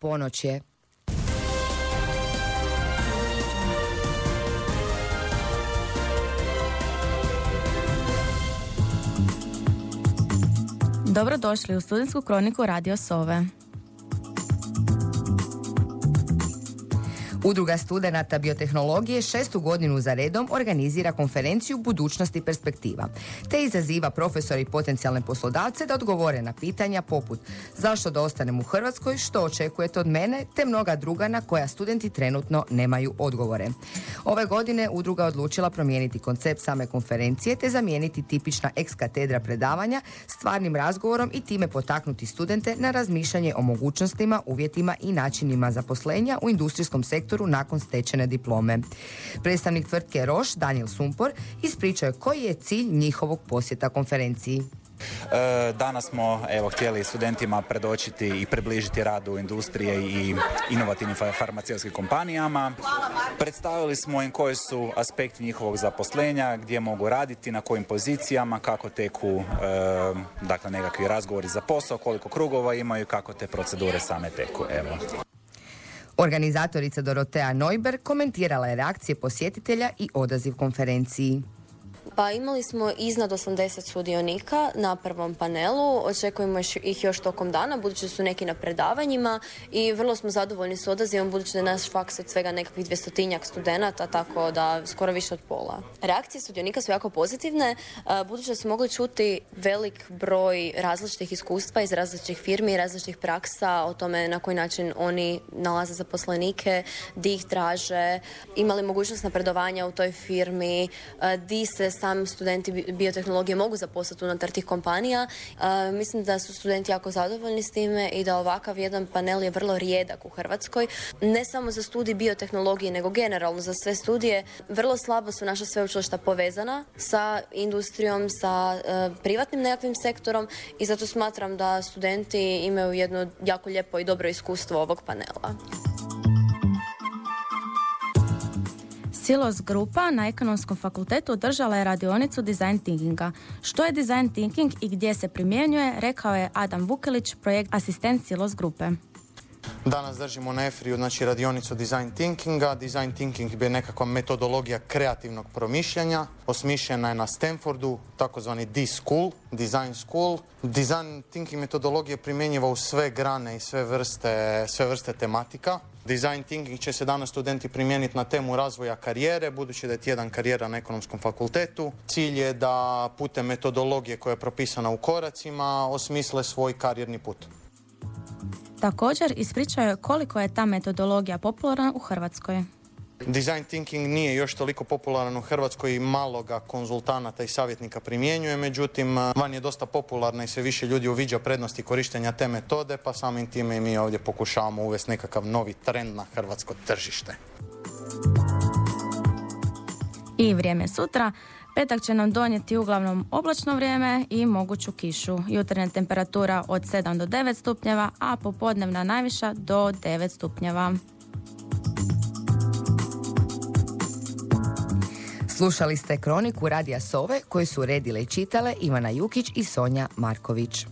ponoć je. Dobrodošli u studentsku kroniku Radio Sove. Udruga studenata biotehnologije šestu godinu za redom organizira konferenciju budućnosti perspektiva, te izaziva profesori i potencijalne poslodavce da odgovore na pitanja poput zašto da ostanem u Hrvatskoj, što očekujete od mene, te mnoga druga na koja studenti trenutno nemaju odgovore. Ove godine udruga odlučila promijeniti koncept same konferencije te zamijeniti tipična ex katedra predavanja stvarnim razgovorom i time potaknuti studente na razmišljanje o mogućnostima, uvjetima i načinima zaposlenja u industrijskom sektoru sektoru nakon stečene diplome. Predstavnik tvrtke Roš, Daniel Sumpor, ispričao je koji je cilj njihovog posjeta konferenciji. E, danas smo evo, htjeli studentima predočiti i približiti radu industrije i inovativnim farmaceutskim kompanijama. Predstavili smo im koji su aspekti njihovog zaposlenja, gdje mogu raditi, na kojim pozicijama, kako teku e, dakle, nekakvi razgovori za posao, koliko krugova imaju kako te procedure same teku. Evo. Organizatorica Dorotea Neuber komentirala je reakcije posjetitelja i odaziv konferenciji. Pa imali smo iznad 80 sudionika na prvom panelu, očekujemo ih još tokom dana, budući da su neki na predavanjima i vrlo smo zadovoljni s odazivom, budući da je naš faks od svega nekakvih dvjestotinjak studenata, tako da skoro više od pola. Reakcije sudionika su jako pozitivne, budući da su mogli čuti velik broj različitih iskustva iz različitih firmi i različitih praksa o tome na koji način oni nalaze zaposlenike, di ih traže, imali mogućnost napredovanja u toj firmi, di se sami studenti biotehnologije mogu zaposliti unutar tih kompanija. mislim da su studenti jako zadovoljni s time i da ovakav jedan panel je vrlo rijedak u Hrvatskoj. Ne samo za studij biotehnologije, nego generalno za sve studije. Vrlo slabo su naša sveučilišta povezana sa industrijom, sa e, privatnim nekakvim sektorom i zato smatram da studenti imaju jedno jako lijepo i dobro iskustvo ovog panela. Silos Grupa na Ekonomskom fakultetu održala je radionicu Design Thinkinga. Što je Design Thinking i gdje se primjenjuje, rekao je Adam Vukelić, projekt asistent Silos Grupe. Danas držimo na EFRI-u znači, radionicu Design Thinkinga. Design Thinking je nekakva metodologija kreativnog promišljanja. Osmišljena je na Stanfordu, takozvani D-School, Design School. Design Thinking metodologija primjenjiva u sve grane i sve vrste, sve vrste tematika. Design Thinking će se danas studenti primijeniti na temu razvoja karijere, budući da je tjedan karijera na ekonomskom fakultetu. Cilj je da putem metodologije koja je propisana u koracima osmisle svoj karijerni put. Također ispričao koliko je ta metodologija popularna u Hrvatskoj. Design thinking nije još toliko popularan u Hrvatskoj i malo ga konzultanata i savjetnika primjenjuje, međutim van je dosta popularna i sve više ljudi uviđa prednosti korištenja te metode, pa samim time i mi ovdje pokušavamo uvesti nekakav novi trend na hrvatsko tržište. I vrijeme sutra. Petak će nam donijeti uglavnom oblačno vrijeme i moguću kišu. Jutarnja temperatura od 7 do 9 stupnjeva, a popodnevna najviša do 9 stupnjeva. Slušali ste kroniku Radija Sove koju su redile i čitale Ivana Jukić i Sonja Marković.